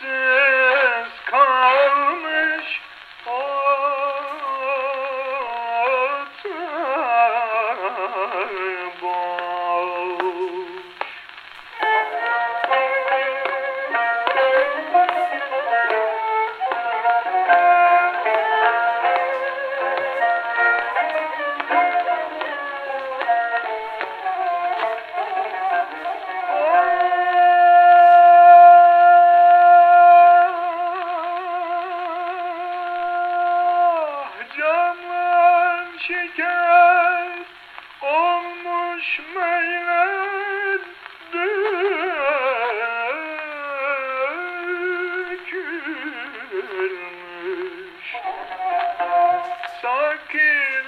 see.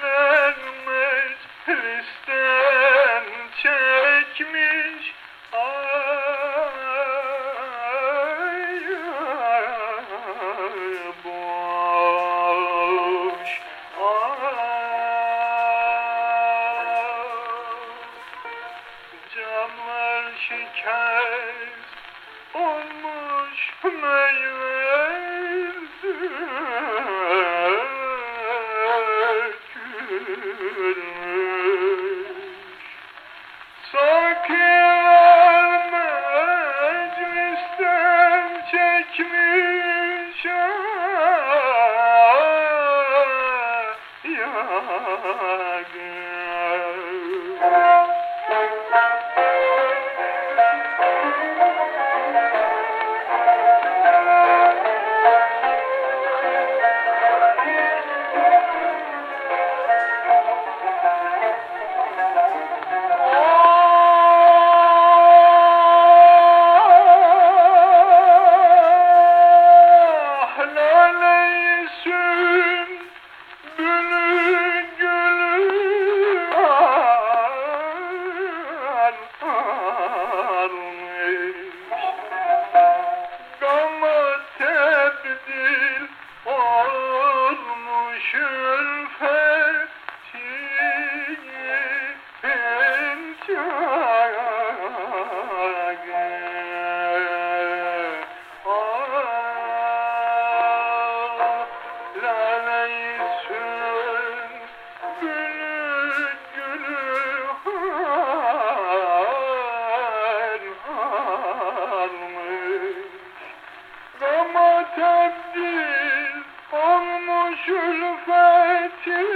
Sakilermiş Hristiyan çekmiş Ay, ay boş. Camlar şikayet olmuş meyve çekmiş ya, ah, ya. Ah, ah. Olmuş külfetin